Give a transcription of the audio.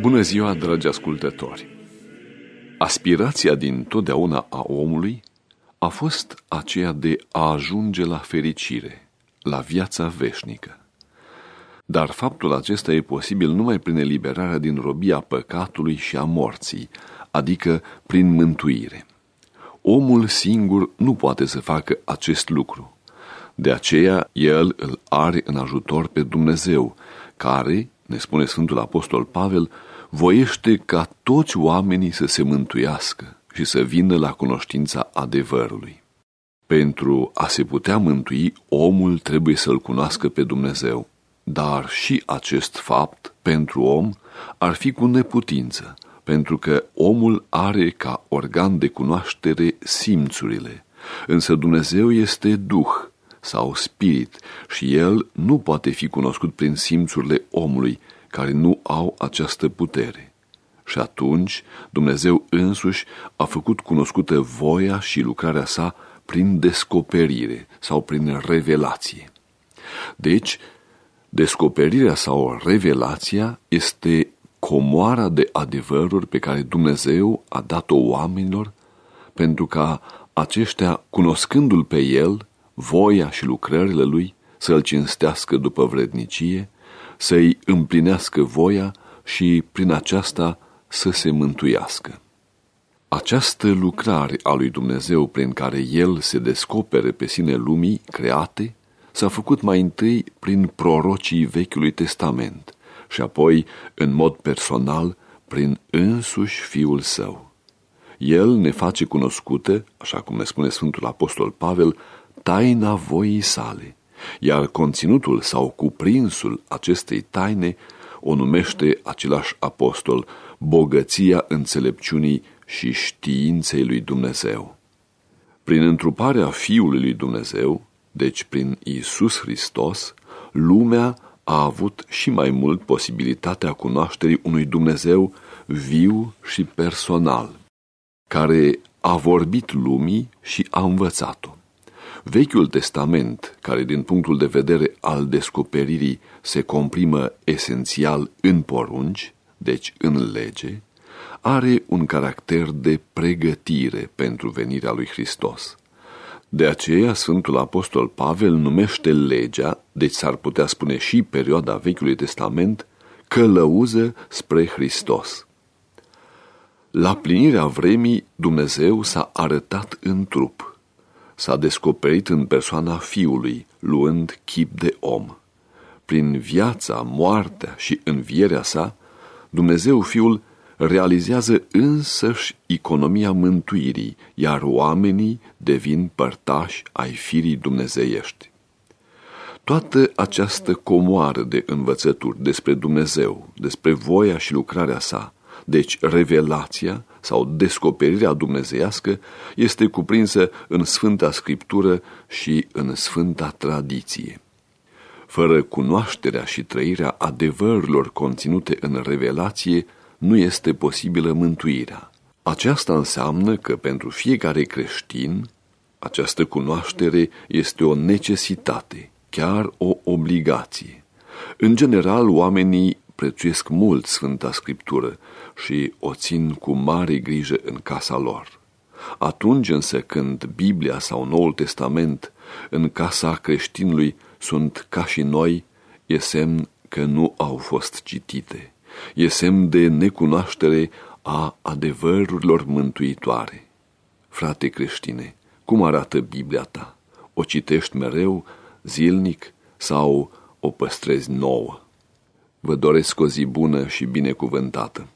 Bună ziua, dragi ascultători! Aspirația din totdeauna a omului a fost aceea de a ajunge la fericire, la viața veșnică. Dar faptul acesta e posibil numai prin eliberarea din robia păcatului și a morții, adică prin mântuire. Omul singur nu poate să facă acest lucru. De aceea el îl are în ajutor pe Dumnezeu, care, ne spune Sfântul Apostol Pavel, voiește ca toți oamenii să se mântuiască și să vină la cunoștința adevărului. Pentru a se putea mântui, omul trebuie să-L cunoască pe Dumnezeu, dar și acest fapt, pentru om, ar fi cu neputință, pentru că omul are ca organ de cunoaștere simțurile, însă Dumnezeu este Duh sau Spirit și El nu poate fi cunoscut prin simțurile omului, care nu au această putere. Și atunci Dumnezeu însuși a făcut cunoscută voia și lucrarea sa prin descoperire sau prin revelație. Deci, descoperirea sau revelația este comoara de adevăruri pe care Dumnezeu a dat-o oamenilor pentru ca aceștia, cunoscându-L pe El, voia și lucrările Lui, să-L cinstească după vrednicie să-i împlinească voia și prin aceasta să se mântuiască. Această lucrare a lui Dumnezeu prin care El se descopere pe sine lumii create s-a făcut mai întâi prin prorocii Vechiului Testament și apoi, în mod personal, prin însuși Fiul Său. El ne face cunoscute, așa cum ne spune Sfântul Apostol Pavel, taina voii sale, iar conținutul sau cuprinsul acestei taine o numește același apostol bogăția înțelepciunii și științei lui Dumnezeu. Prin întruparea Fiului lui Dumnezeu, deci prin Isus Hristos, lumea a avut și mai mult posibilitatea cunoașterii unui Dumnezeu viu și personal, care a vorbit lumii și a învățat-o. Vechiul Testament, care din punctul de vedere al descoperirii se comprimă esențial în porunci, deci în lege, are un caracter de pregătire pentru venirea lui Hristos. De aceea Sfântul Apostol Pavel numește legea, deci s-ar putea spune și perioada Vechiului Testament, călăuză spre Hristos. La plinirea vremii Dumnezeu s-a arătat în trup, s-a descoperit în persoana Fiului, luând chip de om. Prin viața, moartea și învierea sa, Dumnezeu Fiul realizează însăși economia mântuirii, iar oamenii devin părtași ai firii dumnezeiești. Toată această comoară de învățături despre Dumnezeu, despre voia și lucrarea sa, deci revelația sau descoperirea dumnezeiască este cuprinsă în Sfânta Scriptură și în Sfânta Tradiție. Fără cunoașterea și trăirea adevărurilor conținute în revelație, nu este posibilă mântuirea. Aceasta înseamnă că pentru fiecare creștin, această cunoaștere este o necesitate, chiar o obligație. În general, oamenii prețuiesc mult Sfânta Scriptură și o țin cu mare grijă în casa lor. Atunci însă când Biblia sau Noul Testament în casa creștinului sunt ca și noi, e semn că nu au fost citite. E semn de necunoaștere a adevărurilor mântuitoare. Frate creștine, cum arată Biblia ta? O citești mereu, zilnic sau o păstrezi nouă? Vă doresc o zi bună și binecuvântată.